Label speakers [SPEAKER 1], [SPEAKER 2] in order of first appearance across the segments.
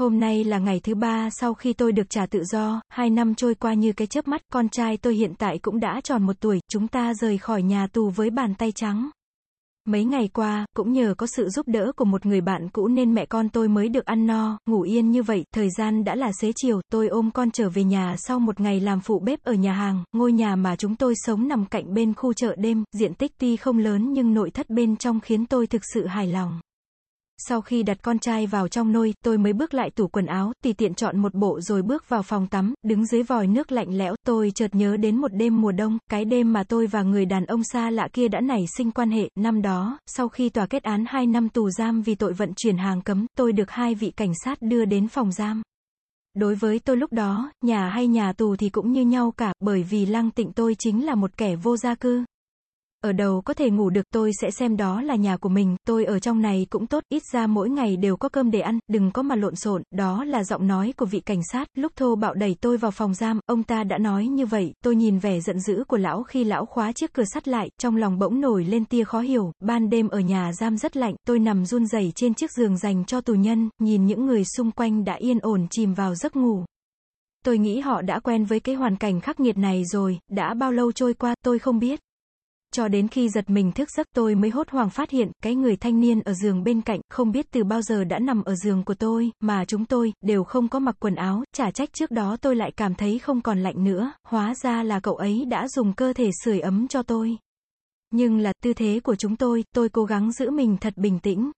[SPEAKER 1] Hôm nay là ngày thứ ba sau khi tôi được trả tự do, hai năm trôi qua như cái chớp mắt, con trai tôi hiện tại cũng đã tròn một tuổi, chúng ta rời khỏi nhà tù với bàn tay trắng. Mấy ngày qua, cũng nhờ có sự giúp đỡ của một người bạn cũ nên mẹ con tôi mới được ăn no, ngủ yên như vậy, thời gian đã là xế chiều, tôi ôm con trở về nhà sau một ngày làm phụ bếp ở nhà hàng, ngôi nhà mà chúng tôi sống nằm cạnh bên khu chợ đêm, diện tích tuy không lớn nhưng nội thất bên trong khiến tôi thực sự hài lòng. Sau khi đặt con trai vào trong nôi, tôi mới bước lại tủ quần áo, tùy tiện chọn một bộ rồi bước vào phòng tắm, đứng dưới vòi nước lạnh lẽo, tôi chợt nhớ đến một đêm mùa đông, cái đêm mà tôi và người đàn ông xa lạ kia đã nảy sinh quan hệ, năm đó, sau khi tòa kết án 2 năm tù giam vì tội vận chuyển hàng cấm, tôi được hai vị cảnh sát đưa đến phòng giam. Đối với tôi lúc đó, nhà hay nhà tù thì cũng như nhau cả, bởi vì lăng tịnh tôi chính là một kẻ vô gia cư. Ở đầu có thể ngủ được tôi sẽ xem đó là nhà của mình, tôi ở trong này cũng tốt, ít ra mỗi ngày đều có cơm để ăn, đừng có mà lộn xộn, đó là giọng nói của vị cảnh sát, lúc thô bạo đẩy tôi vào phòng giam, ông ta đã nói như vậy, tôi nhìn vẻ giận dữ của lão khi lão khóa chiếc cửa sắt lại, trong lòng bỗng nổi lên tia khó hiểu, ban đêm ở nhà giam rất lạnh, tôi nằm run rẩy trên chiếc giường dành cho tù nhân, nhìn những người xung quanh đã yên ổn chìm vào giấc ngủ. Tôi nghĩ họ đã quen với cái hoàn cảnh khắc nghiệt này rồi, đã bao lâu trôi qua, tôi không biết. Cho đến khi giật mình thức giấc tôi mới hốt hoảng phát hiện, cái người thanh niên ở giường bên cạnh, không biết từ bao giờ đã nằm ở giường của tôi, mà chúng tôi, đều không có mặc quần áo, chả trách trước đó tôi lại cảm thấy không còn lạnh nữa, hóa ra là cậu ấy đã dùng cơ thể sưởi ấm cho tôi. Nhưng là tư thế của chúng tôi, tôi cố gắng giữ mình thật bình tĩnh,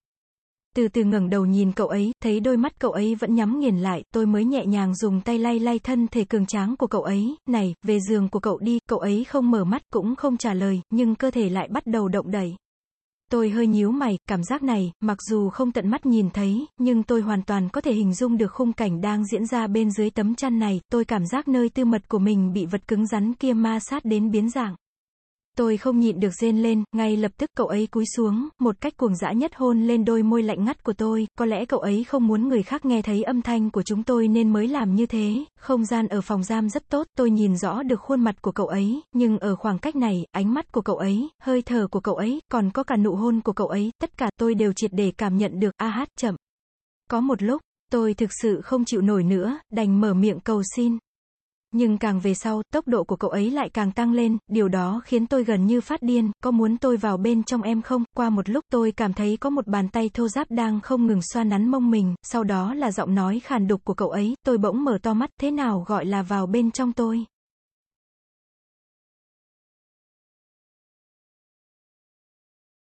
[SPEAKER 1] từ từ ngẩng đầu nhìn cậu ấy, thấy đôi mắt cậu ấy vẫn nhắm nghiền lại, tôi mới nhẹ nhàng dùng tay lay lay thân thể cường tráng của cậu ấy, này, về giường của cậu đi, cậu ấy không mở mắt cũng không trả lời, nhưng cơ thể lại bắt đầu động đẩy. Tôi hơi nhíu mày, cảm giác này, mặc dù không tận mắt nhìn thấy, nhưng tôi hoàn toàn có thể hình dung được khung cảnh đang diễn ra bên dưới tấm chăn này, tôi cảm giác nơi tư mật của mình bị vật cứng rắn kia ma sát đến biến dạng. Tôi không nhịn được rên lên, ngay lập tức cậu ấy cúi xuống, một cách cuồng dã nhất hôn lên đôi môi lạnh ngắt của tôi, có lẽ cậu ấy không muốn người khác nghe thấy âm thanh của chúng tôi nên mới làm như thế, không gian ở phòng giam rất tốt, tôi nhìn rõ được khuôn mặt của cậu ấy, nhưng ở khoảng cách này, ánh mắt của cậu ấy, hơi thở của cậu ấy, còn có cả nụ hôn của cậu ấy, tất cả tôi đều triệt để cảm nhận được, a hát chậm. Có một lúc, tôi thực sự không chịu nổi nữa, đành mở miệng cầu xin. Nhưng càng về sau, tốc độ của cậu ấy lại càng tăng lên, điều đó khiến tôi gần như phát điên, có muốn tôi vào bên trong em không? Qua một lúc tôi cảm thấy có một bàn tay thô giáp đang không ngừng xoa nắn mông mình, sau đó là giọng nói khàn đục của cậu ấy, tôi bỗng mở to mắt, thế nào gọi là vào bên trong tôi?